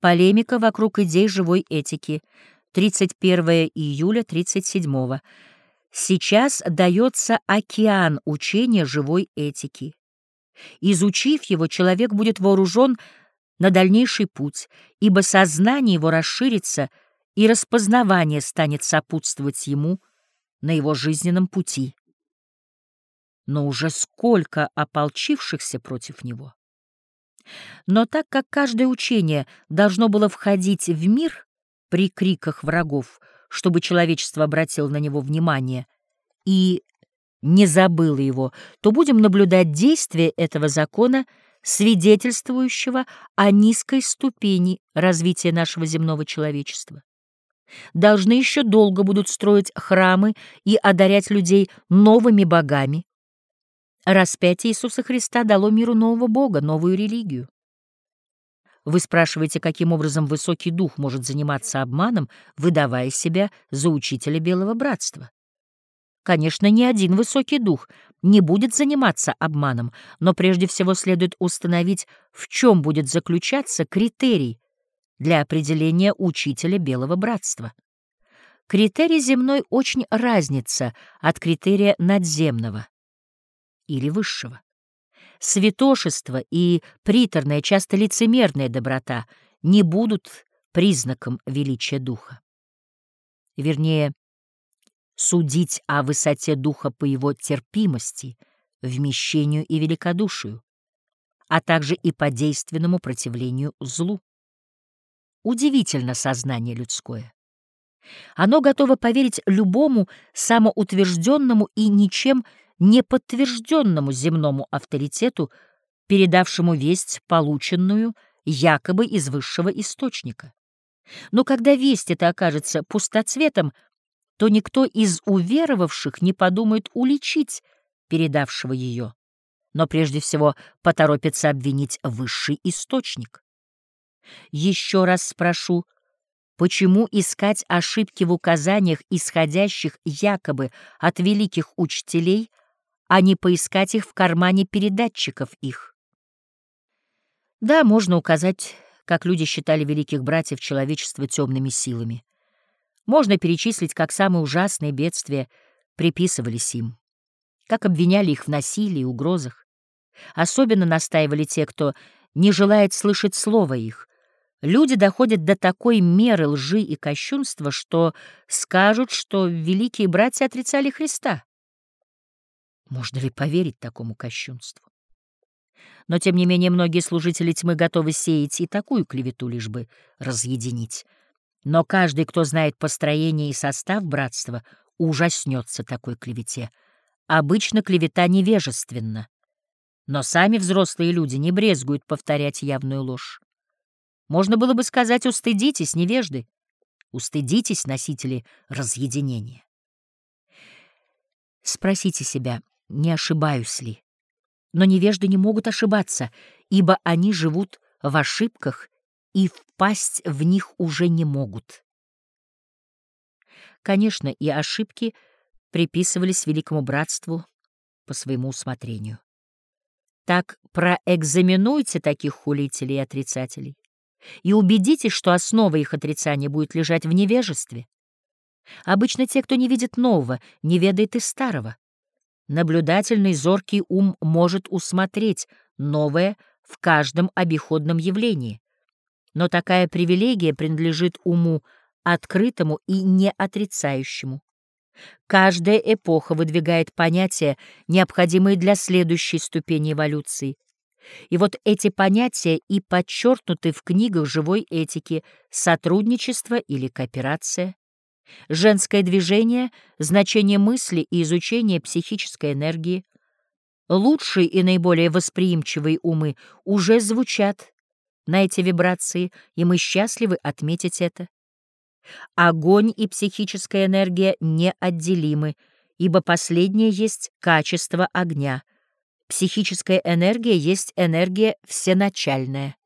Полемика вокруг идей живой этики. 31 июля 37 -го. Сейчас дается океан учения живой этики. Изучив его, человек будет вооружен на дальнейший путь, ибо сознание его расширится, и распознавание станет сопутствовать ему на его жизненном пути. Но уже сколько ополчившихся против него. Но так как каждое учение должно было входить в мир при криках врагов, чтобы человечество обратило на него внимание и не забыло его, то будем наблюдать действие этого закона, свидетельствующего о низкой ступени развития нашего земного человечества. Должны еще долго будут строить храмы и одарять людей новыми богами. Распятие Иисуса Христа дало миру нового Бога, новую религию. Вы спрашиваете, каким образом высокий дух может заниматься обманом, выдавая себя за учителя Белого Братства. Конечно, ни один высокий дух не будет заниматься обманом, но прежде всего следует установить, в чем будет заключаться критерий для определения учителя Белого Братства. Критерий земной очень разнится от критерия надземного или высшего. Святошество и приторная, часто лицемерная доброта не будут признаком величия духа. Вернее, судить о высоте духа по его терпимости, вмещению и великодушию, а также и по действенному противлению злу. Удивительно сознание людское. Оно готово поверить любому самоутвержденному и ничем неподтвержденному земному авторитету, передавшему весть, полученную якобы из высшего источника. Но когда весть эта окажется пустоцветом, то никто из уверовавших не подумает уличить передавшего ее, но прежде всего поторопится обвинить высший источник. Еще раз спрошу, почему искать ошибки в указаниях, исходящих якобы от великих учителей, а не поискать их в кармане передатчиков их. Да, можно указать, как люди считали великих братьев человечества темными силами. Можно перечислить, как самые ужасные бедствия приписывались им, как обвиняли их в насилии и угрозах. Особенно настаивали те, кто не желает слышать слова их. Люди доходят до такой меры лжи и кощунства, что скажут, что великие братья отрицали Христа. Можно ли поверить такому кощунству? Но, тем не менее, многие служители тьмы готовы сеять и такую клевету, лишь бы разъединить. Но каждый, кто знает построение и состав братства, ужаснется такой клевете. Обычно клевета невежественна. Но сами взрослые люди не брезгуют повторять явную ложь. Можно было бы сказать «устыдитесь, невежды», «устыдитесь, носители разъединения». Спросите себя, не ошибаюсь ли. Но невежды не могут ошибаться, ибо они живут в ошибках и впасть в них уже не могут. Конечно, и ошибки приписывались Великому Братству по своему усмотрению. Так проэкзаменуйте таких хулителей и отрицателей и убедитесь, что основа их отрицания будет лежать в невежестве. Обычно те, кто не видит нового, не ведает и старого. Наблюдательный зоркий ум может усмотреть новое в каждом обиходном явлении. Но такая привилегия принадлежит уму открытому и неотрицающему. Каждая эпоха выдвигает понятия, необходимые для следующей ступени эволюции. И вот эти понятия и подчеркнуты в книгах живой этики «Сотрудничество» или «Кооперация», Женское движение, значение мысли и изучение психической энергии. Лучшие и наиболее восприимчивые умы уже звучат на эти вибрации, и мы счастливы отметить это. Огонь и психическая энергия неотделимы, ибо последнее есть качество огня. Психическая энергия есть энергия всеначальная.